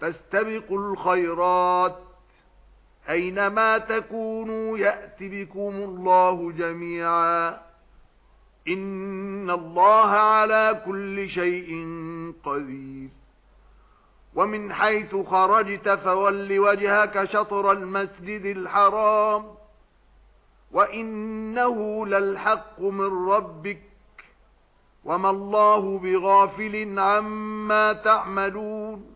فَاسْتَبِقُوا الْخَيْرَاتِ أَيْنَمَا تَكُونُوا يَأْتِ بِكُمُ اللَّهُ جَمِيعًا إِنَّ اللَّهَ عَلَى كُلِّ شَيْءٍ قَدِيرٌ وَمِنْ حَيْثُ خَرَجْتَ فَوَلِّ وَجْهَكَ شَطْرَ الْمَسْجِدِ الْحَرَامِ وَإِنَّهُ لَلْحَقُّ مِنْ رَبِّكَ وَمَا اللَّهُ بِغَافِلٍ عَمَّا تَعْمَلُونَ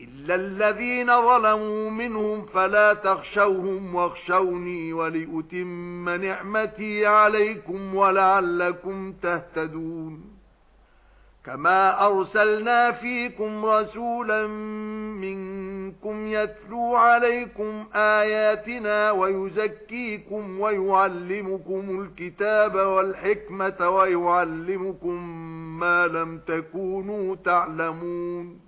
إِلَّا الَّذِينَ ظَلَمُوا مِنْهُمْ فَلَا تَخْشَوْهُمْ وَاخْشَوْنِي وَلِأُتِمَّ نِعْمَتِي عَلَيْكُمْ وَلَعَلَّكُمْ تَهْتَدُونَ كَمَا أَرْسَلْنَا فِيكُمْ رَسُولًا مِنْكُمْ يَتْلُو عَلَيْكُمْ آيَاتِنَا وَيُزَكِّيكُمْ وَيُعَلِّمُكُمُ الْكِتَابَ وَالْحِكْمَةَ وَيُعَلِّمُكُم مَّا لَمْ تَكُونُوا تَعْلَمُونَ